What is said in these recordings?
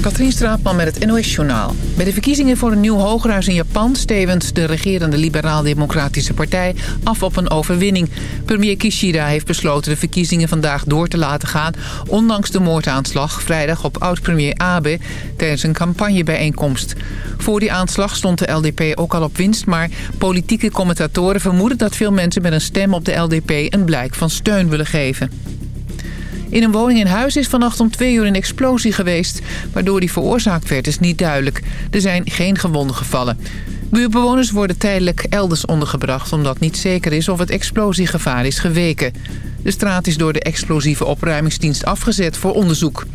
Katrien Straatman met het NOS-journaal. Bij de verkiezingen voor een nieuw hogerhuis in Japan... stevend de regerende Liberaal-Democratische Partij af op een overwinning. Premier Kishida heeft besloten de verkiezingen vandaag door te laten gaan... ondanks de moordaanslag vrijdag op oud-premier Abe... tijdens een campagnebijeenkomst. Voor die aanslag stond de LDP ook al op winst... maar politieke commentatoren vermoeden dat veel mensen met een stem op de LDP... een blijk van steun willen geven. In een woning in huis is vannacht om twee uur een explosie geweest. Waardoor die veroorzaakt werd is niet duidelijk. Er zijn geen gewonden gevallen. Buurbewoners worden tijdelijk elders ondergebracht... omdat niet zeker is of het explosiegevaar is geweken. De straat is door de explosieve opruimingsdienst afgezet voor onderzoek.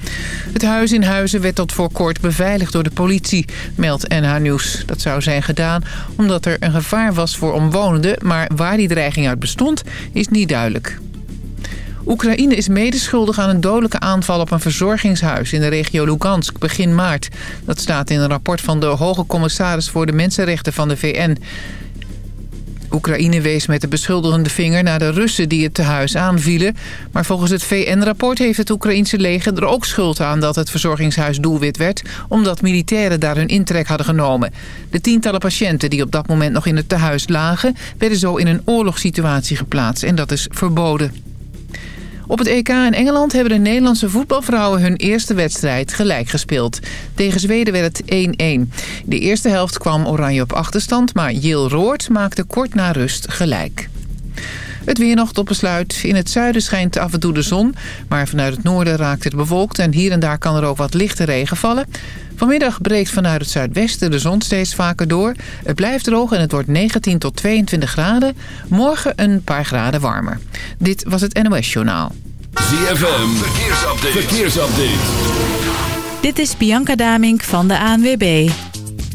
Het huis in Huizen werd tot voor kort beveiligd door de politie, meldt NH Nieuws. Dat zou zijn gedaan omdat er een gevaar was voor omwonenden... maar waar die dreiging uit bestond, is niet duidelijk. Oekraïne is medeschuldig aan een dodelijke aanval op een verzorgingshuis in de regio Lugansk begin maart. Dat staat in een rapport van de hoge commissaris voor de mensenrechten van de VN. Oekraïne wees met de beschuldigende vinger naar de Russen die het tehuis aanvielen. Maar volgens het VN-rapport heeft het Oekraïense leger er ook schuld aan dat het verzorgingshuis doelwit werd... omdat militairen daar hun intrek hadden genomen. De tientallen patiënten die op dat moment nog in het tehuis lagen... werden zo in een oorlogssituatie geplaatst en dat is verboden. Op het EK in Engeland hebben de Nederlandse voetbalvrouwen hun eerste wedstrijd gelijk gespeeld. Tegen Zweden werd het 1-1. De eerste helft kwam Oranje op achterstand, maar Jill Roord maakte kort na rust gelijk. Het weer nog tot besluit. In het zuiden schijnt af en toe de zon. Maar vanuit het noorden raakt het bewolkt. En hier en daar kan er ook wat lichte regen vallen. Vanmiddag breekt vanuit het zuidwesten de zon steeds vaker door. Het blijft droog en het wordt 19 tot 22 graden. Morgen een paar graden warmer. Dit was het NOS Journaal. ZFM, verkeersupdate. verkeersupdate. Dit is Bianca Damink van de ANWB.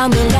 down below it's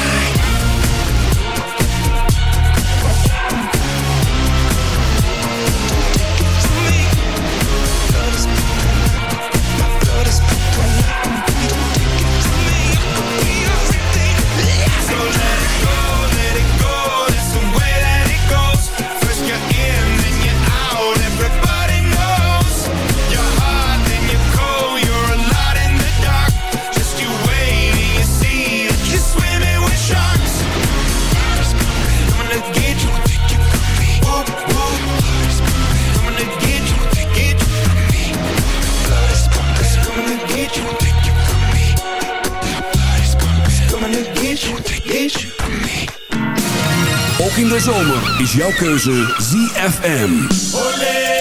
Is jouw keuze ZFM.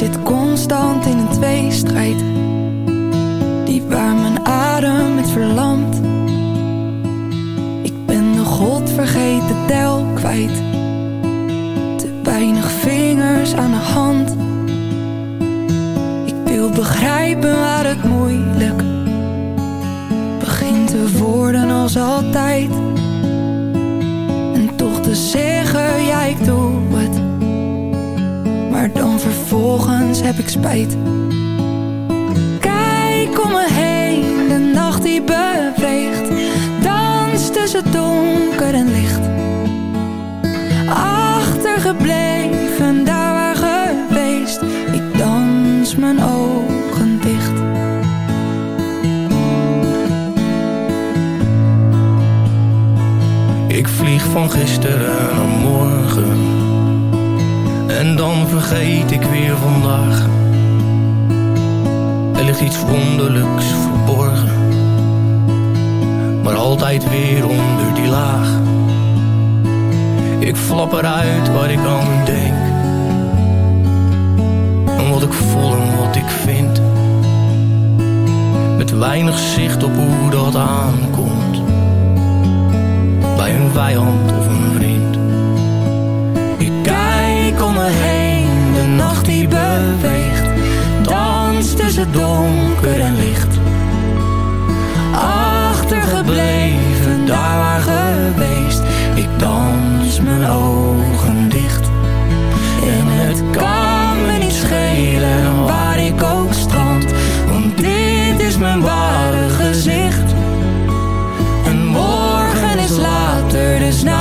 zit constant in een tweestrijd. Die waar mijn adem het verlamt. Ik ben de godvergeten tel kwijt. Te weinig vingers aan de hand. Ik wil begrijpen waar het moeilijk Begint te worden als altijd. En toch te zeggen, jij ik doe heb ik spijt. Kijk om me heen, de nacht die beweegt. Dans tussen donker en licht. Achtergebleven, daar waar geweest. Ik dans mijn ogen dicht. Ik vlieg van gisteren naar morgen. En dan vergeet ik weer vandaag. Er ligt iets wonderlijks verborgen. Maar altijd weer onder die laag. Ik flap eruit wat ik aan denk. En wat ik voel en wat ik vind. Met weinig zicht op hoe dat aankomt. Bij een vijand of een vriend. Ik om me heen, de nacht die beweegt. Dans tussen donker en licht. Achtergebleven, daar waar geweest. Ik dans mijn ogen dicht. En het kan me niet schelen waar ik ook strand. Want dit is mijn ware gezicht. En morgen is later, dus naderhand.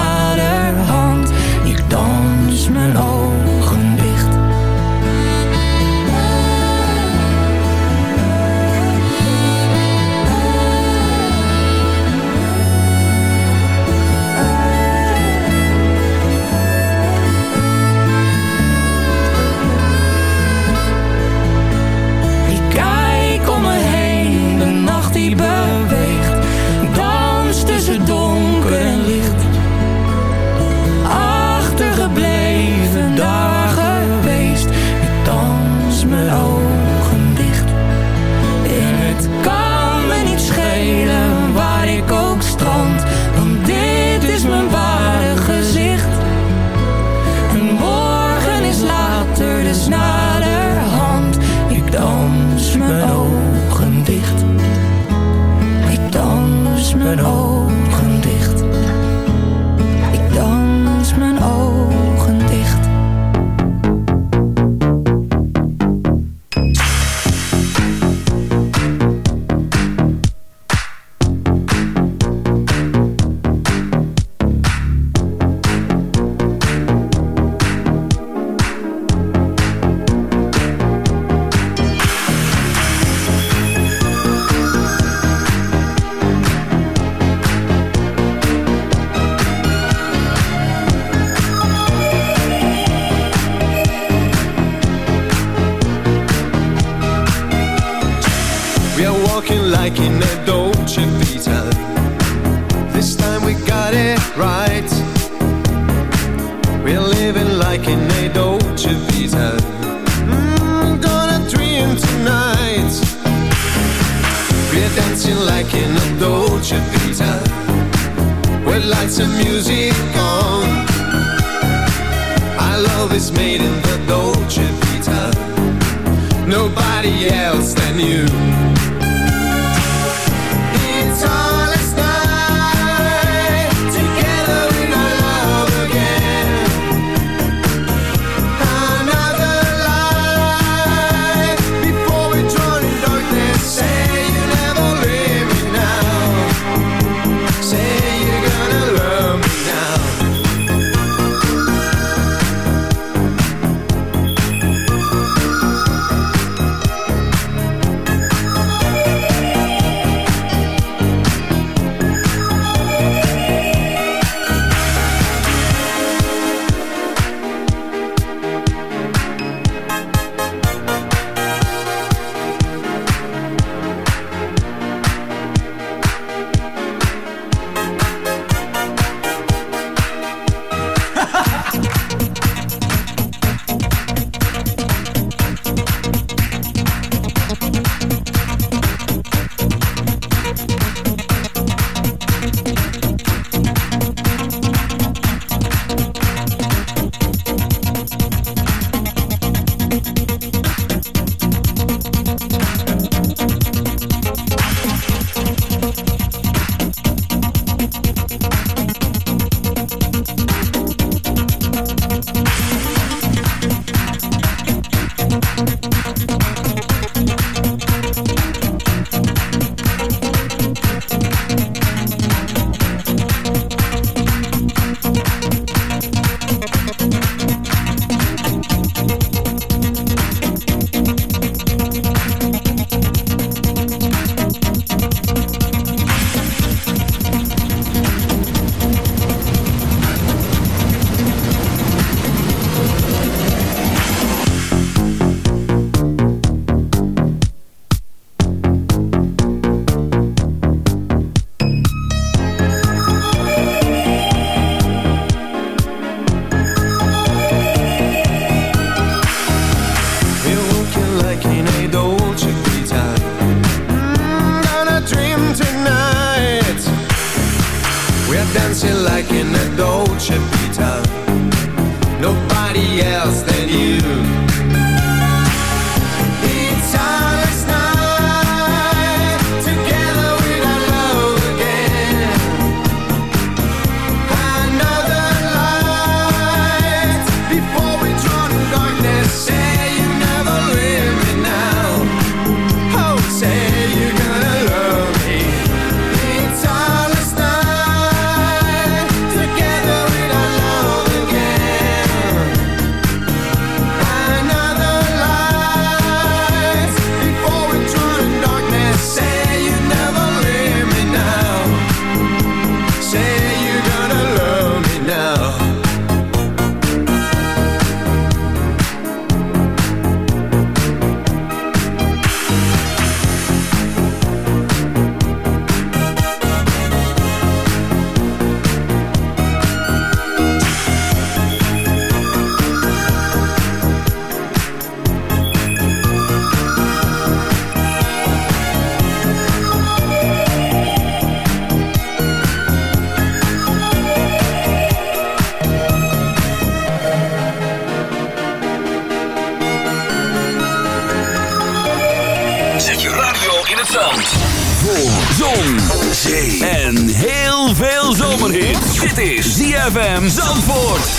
ZFM Zandvoort.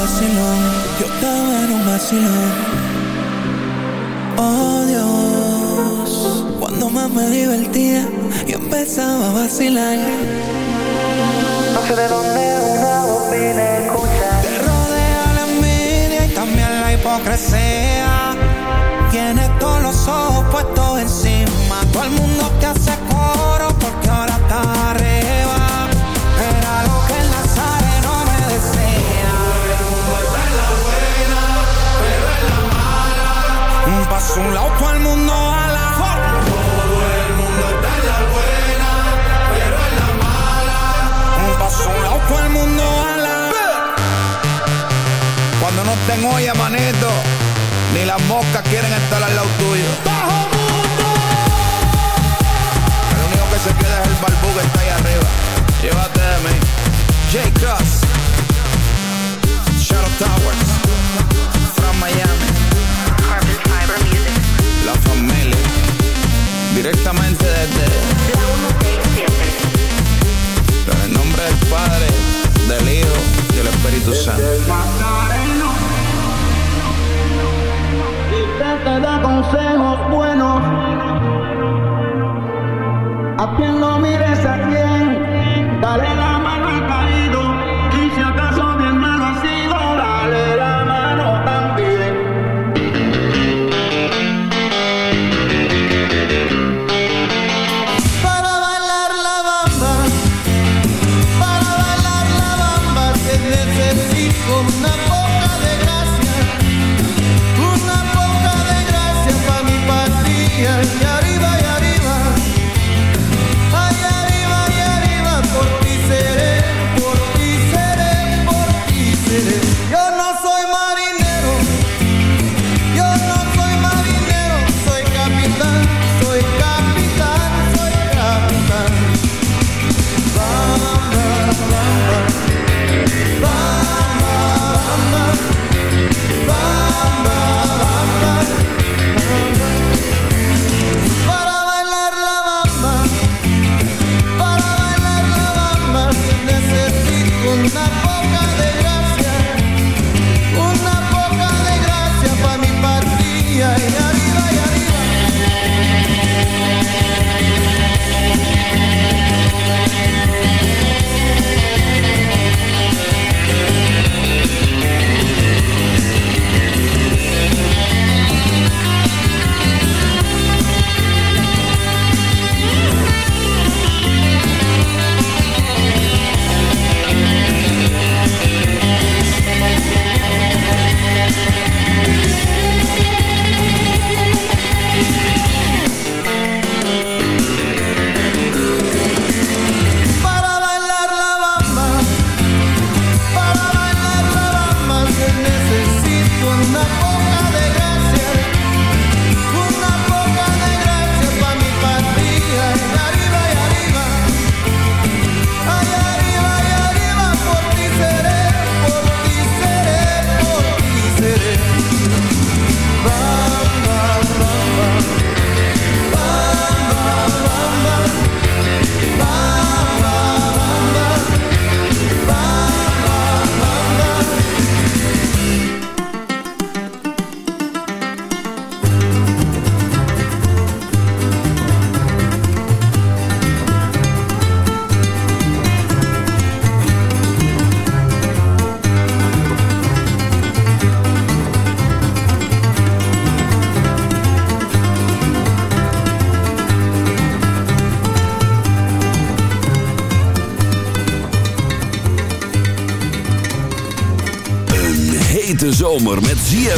Yo estaba en un vacilón, yo estaba en un vacilón. Oh Dios, cuando más me divertía, yo empezaba a vacilar. No sé de dónde una voz vine a escuchar. Te rodea la envidia y también la hipocresía. Tienes todos los ojos puestos encima. Todo el mundo te hace coro porque ahora está Un a lado, todo el mundo ala. Todo el mundo está en la buena, pero en la mala. Un paso a un lado, todo el mundo ala. Cuando no estén olla, manito, ni las moscas quieren estar al lado tuyo. ¡Bajo mundo! El único que se queda es el barbú que está ahí arriba. Llévate de mí. J. Cross. Shadow Towers. Directamente desde. En el nombre del Padre, del Hijo y del Espíritu Santo. te da consejos buenos. A quien no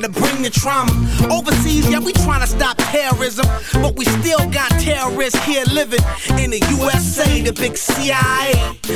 that'll bring the trauma. Overseas, yeah, we trying to stop terrorism. But we still got terrorists here living in the USA, the big CIA.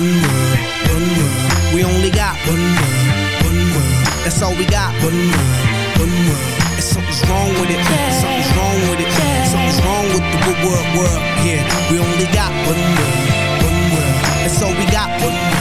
One world, one world. We only got one world, one world. That's all we got. One world, one world. And something's wrong with it. Something's wrong with it. Something's wrong with the good world, world. Yeah, we only got one world, one world. That's all we got. One world.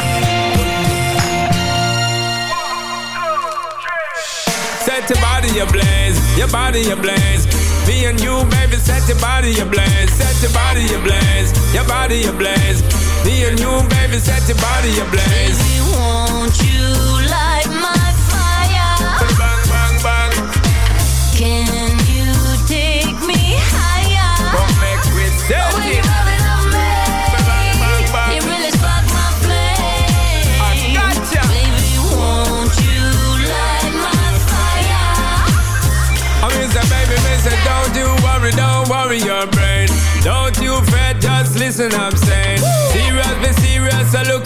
Set your body ablaze, your body ablaze. Me and you, baby, set your body ablaze, set your body ablaze, your body ablaze. See a new baby set your body ablaze. Baby, won't you light my fire? Bang, bang, bang. Can you take me higher? Come make me selfie. Don't you worry, don't worry your brain. Don't you fret, just listen up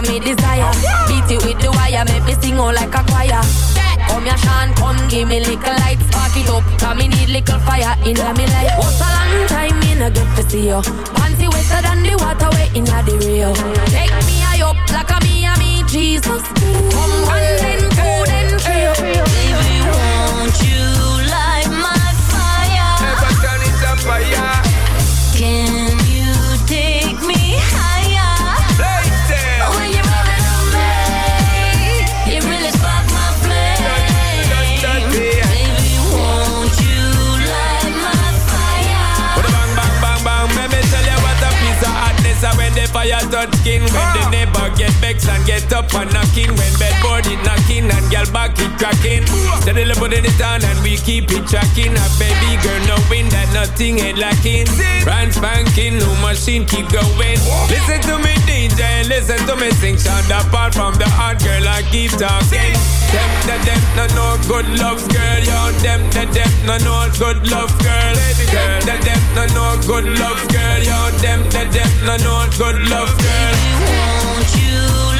What me desire. Beat it with the wire, make me sing all like a choir. Come here, Sean, come give me little light, spark it up. Cause me need little fire in me life. What's a long time me no get to see you? Panty wetter than the water way in the Rio. Take me high up like a me and me Jesus. Come one then two then three. Baby, won't you light my fire? Never turn it up fire. And get up and knocking. When bedboard it knocking and girl back it cracking. Steadily putting it on and we keep it tracking. A baby girl knowing that nothing ain't lacking. Brand spanking, new machine keep going. Listen to me DJ, listen to me sing. Sound apart from the hard girl I keep talking. Them, them, them, no no good love girl. Yo, them, them, them, no no good love girl. Them, them, them, no no good love girl. Yo, them, them, them, no no good love girl. Won't you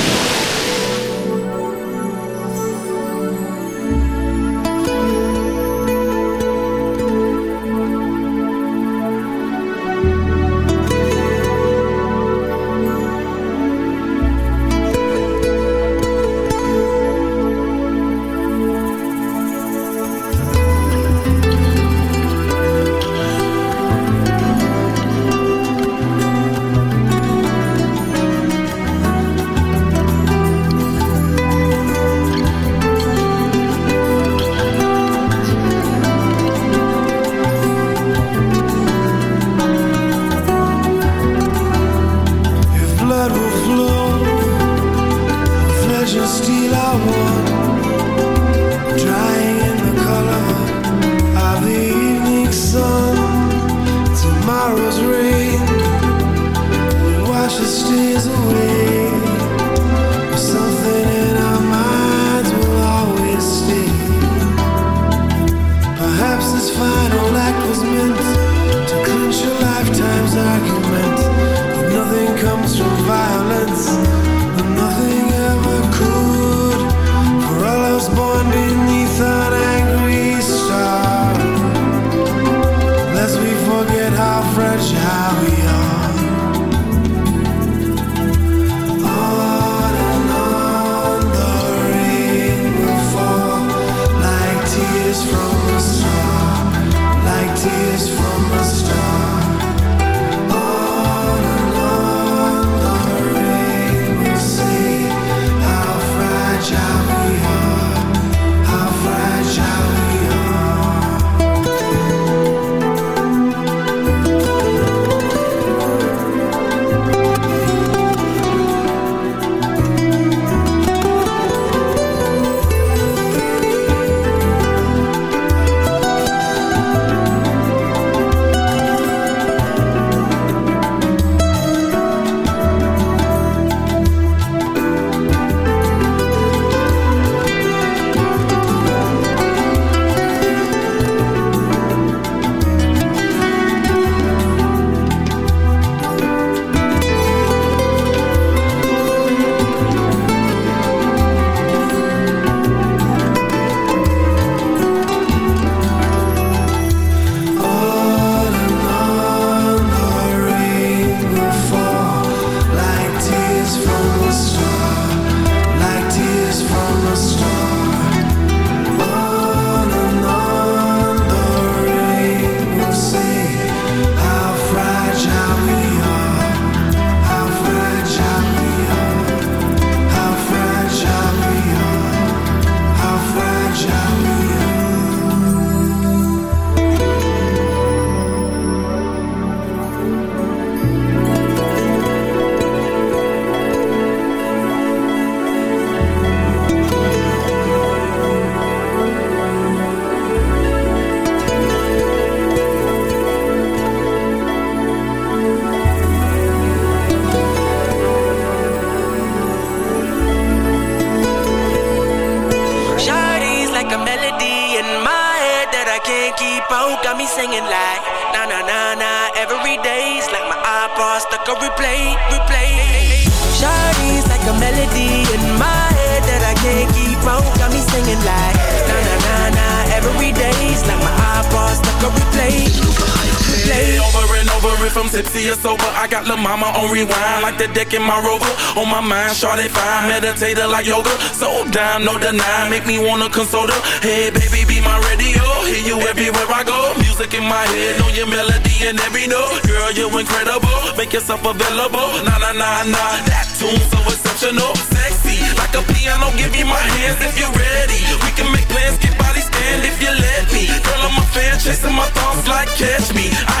No deny, make me wanna console her. Hey baby, be my radio. Hear you everywhere I go. Music in my head, know your melody and every note. Girl, you're incredible. Make yourself available. Nah, nah, nah, nah. That tune so exceptional, sexy like a piano. Give me my hands if you're ready. We can make plans, get body stand if you let me. Girl, I'm a fan, chasing my thoughts like catch me. I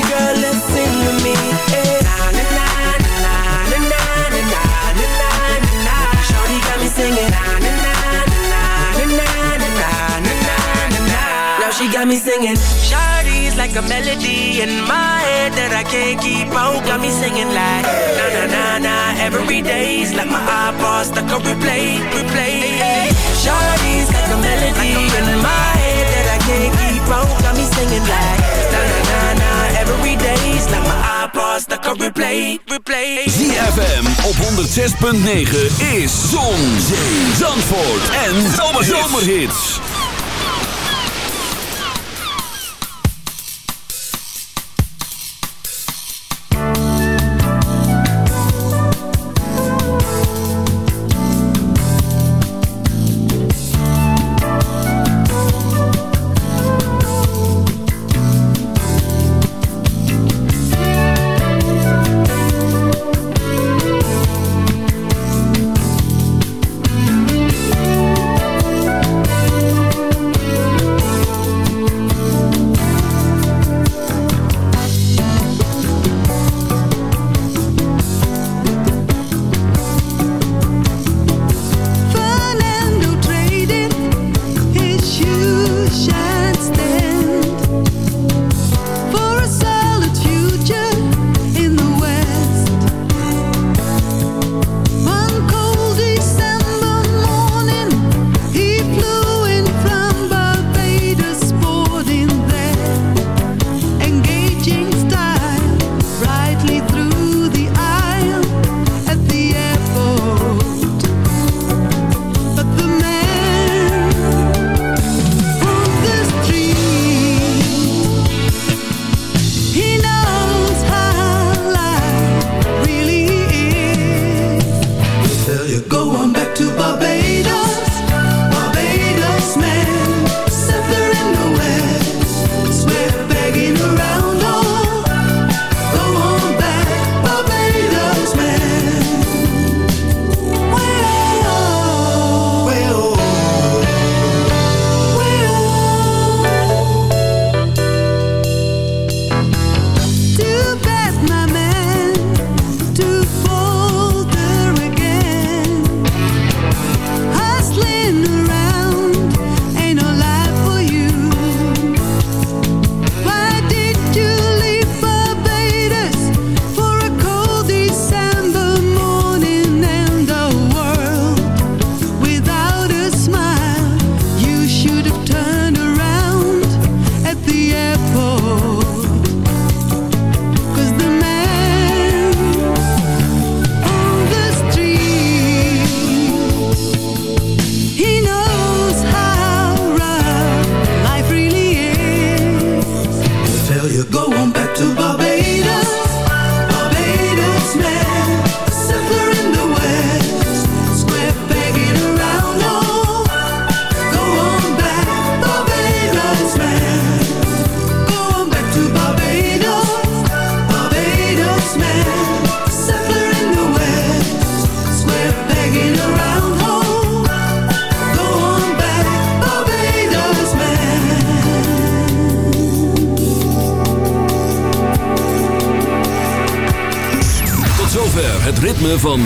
got me singing. Shawty's like a melody in my head that I can't keep out. Got me singing like na na na na. Every day's like my iPod stuck on replay, replay. Shawty's like a melody in my head that I can't keep out. Got me singing like na na na na. Every day's like my iPod stuck on replay, replay. ZFM op 106.9 is Zon, Zee, Zandvoort en Zomerhits. Thank